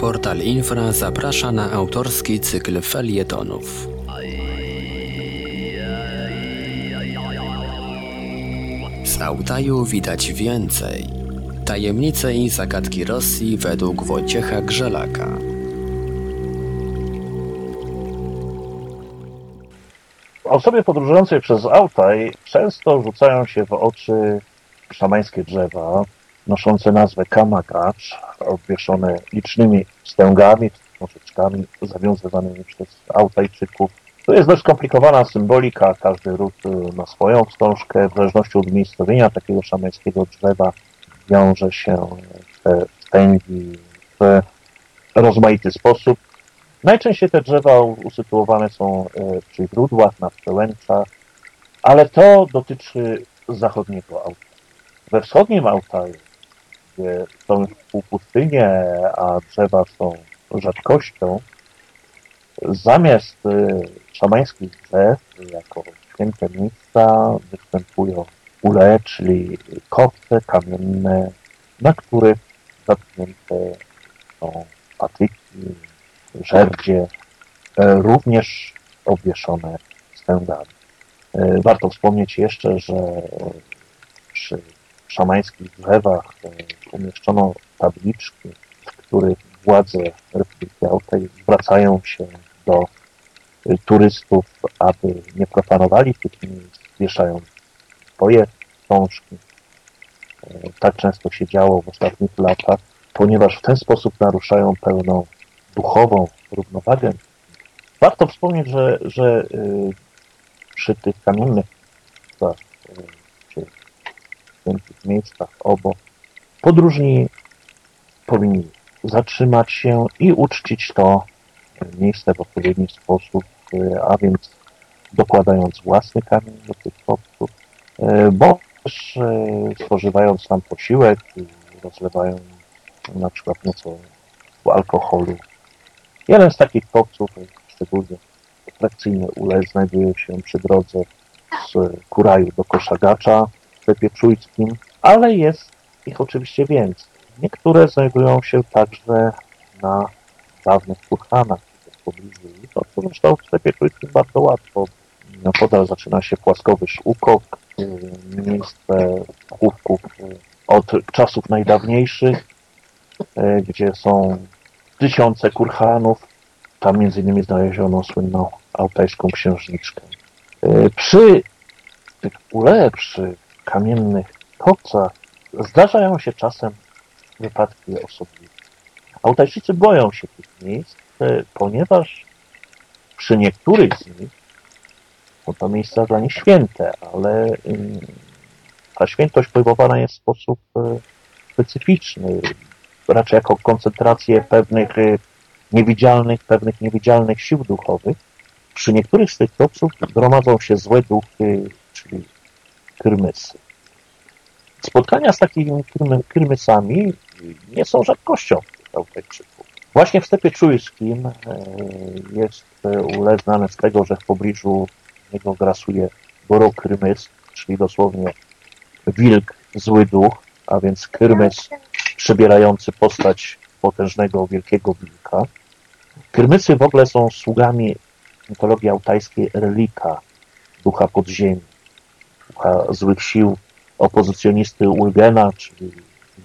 Portal Infra zaprasza na autorski cykl felietonów. Z Altaju widać więcej. Tajemnice i zagadki Rosji według Wojciecha Grzelaka. Osoby podróżujące przez Altaj często rzucają się w oczy szamańskie drzewa, noszące nazwę kamagacz, obwieszone licznymi wstęgami, nożyczkami zawiązywanymi przez Altajczyków. To jest dość skomplikowana symbolika, każdy ród y, ma swoją wstążkę, w zależności od umiejscowienia takiego szamańskiego drzewa wiąże się te wstęgi w rozmaity sposób. Najczęściej te drzewa usytuowane są y, przy źródłach, na przełęczach, ale to dotyczy zachodniego Altaju. We wschodnim Altaju, gdzie są półpustynie, a drzewa są rzadkością, zamiast y, szamańskich drzew jako święte miejsca występują ule, czyli kopce kamienne, na których zatknięte są patyki, żerdzie, e, również obwieszone stęgami. E, Warto wspomnieć jeszcze, że przy szamańskich drzewach e, umieszczono tabliczki, w których władze Republiki Altej zwracają się do y, turystów, aby nie profanowali tych miejsc, wieszając swoje książki. E, Tak często się działo w ostatnich latach, ponieważ w ten sposób naruszają pełną duchową równowagę. Warto wspomnieć, że, że przy tych kamiennych miejscach, obok, podróżni powinni zatrzymać się i uczcić to miejsce w odpowiedni sposób, y, a więc dokładając własny kamień do tych kopców, y, bo też y, spożywając tam posiłek i rozlewając na przykład nieco alkoholu. Jeden z takich kopców, szczególnie atrakcyjny ule, znajduje się przy drodze z Kuraju do Koszagacza w sklepie czujskim, ale jest ich oczywiście więcej. Niektóre znajdują się także na dawnych kurhanach w pobliżu. To zresztą w sklepie czujskim bardzo łatwo. Podal zaczyna się płaskowy szukok, y, miejsce chówków y, od czasów najdawniejszych, y, gdzie są tysiące kurhanów. Tam między innymi znaleziono słynną altajską księżniczkę. Przy tych ule, przy kamiennych kopcach zdarzają się czasem wypadki osobliwe. Altajczycy boją się tych miejsc, y, ponieważ przy niektórych z nich są to miejsca dla nich święte, ale y, ta świętość pojmowana jest w sposób y, specyficzny, raczej jako koncentrację pewnych y, niewidzialnych, pewnych niewidzialnych sił duchowych. Przy niektórych z tych kopców gromadzą się złe duchy, czyli krymysy. Spotkania z takimi krymysami nie są rzadkością w Altajczyków. Właśnie w stepie czujskim e, jest e, ule znane z tego, że w pobliżu niego grasuje borokrymys, czyli dosłownie wilk, zły duch, a więc krymys przybierający postać potężnego, wielkiego wilka. Krymysy w ogóle są sługami mitologii altajskiej relika, ducha podziemi, ducha złych sił, opozycjonisty Ulgena, czyli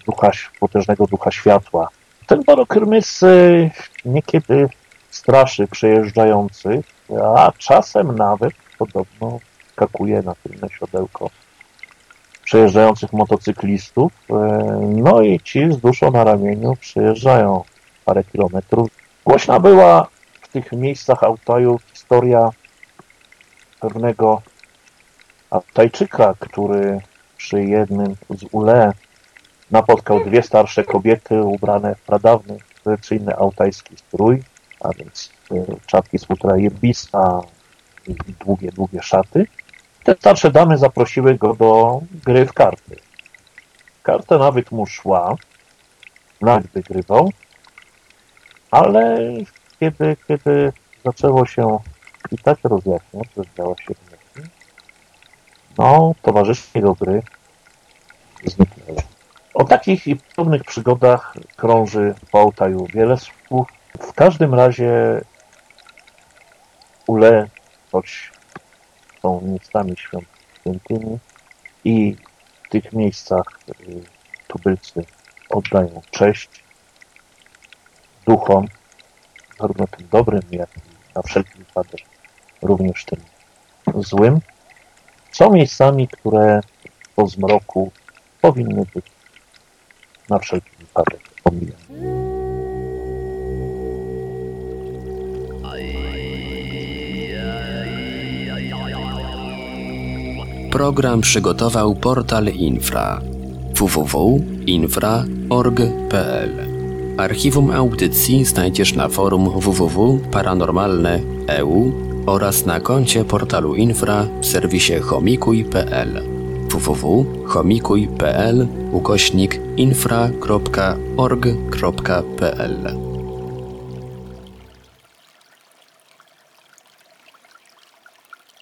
ducha, potężnego ducha światła. Ten borokrymys y, niekiedy straszy przejeżdżających, a czasem nawet podobno skakuje na tylne siodełko przejeżdżających motocyklistów. y, No i ci z duszą na ramieniu przejeżdżają parę kilometrów. Głośna była w tych miejscach Altaju historia pewnego Altajczyka, który przy jednym z ule napotkał dwie starsze kobiety ubrane w pradawny, tradycyjny altajski strój, a więc y, czapki z futra jebista i długie, długie szaty. Te starsze damy zaprosiły go do gry w karty. Karta nawet mu szła, nawet wygrywał, ale kiedy, kiedy zaczęło się i tak rozjaśniać, rozdziała się w nocy, no, towarzysze jego gry zniknęły. O takich i podobnych przygodach krąży po Altaju wiele słów. W każdym razie Ule, choć są miejscami świątymi i w tych miejscach y, tubylcy oddają cześć duchom, zarówno tym dobrym, jak i na wszelki wypadek również tym złym. Są miejscami, które po zmroku powinny być na wszelki wypadek pomijane. Program przygotował portal Infra. www.infra.org.pl Archiwum audycji znajdziesz na forum www.paranormalne.eu oraz na koncie portalu Infra w serwisie chomikuj.pl www.chomikuj.pl ukośnik infra.org.pl